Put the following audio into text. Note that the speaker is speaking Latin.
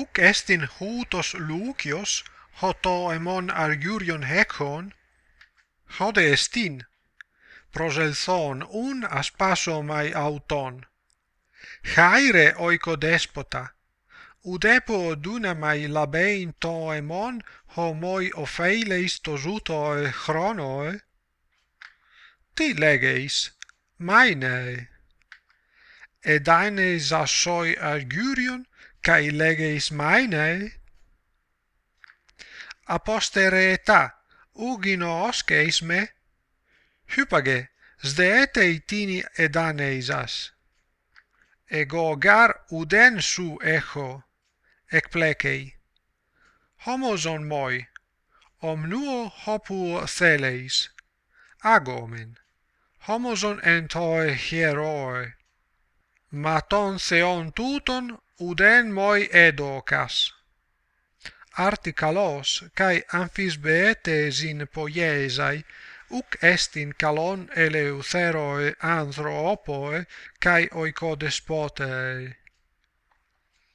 uc est in hutos lucios hoto emon argurion hecon hode est in proselthon un aspaso mai auton haire oico despota ut epo dunamai labein to emon homoi ofeileis tosutoe chronoe? Ti legeis, maine. Ed aenes assoi argurion? cae legeis mainae? Apostere eta ugino osceis me, hypage sdeete itini edaneisas. Ego gar uden su echo, ec plecei. Homoson moi, omnuo hopuo theleis, agomen, homoson entoi ma maton theon tuton uden moi edocas. Articalos kai amphisbeetesin poiesai uc estin calon eleutheroe anthropoe kai oikodespotei.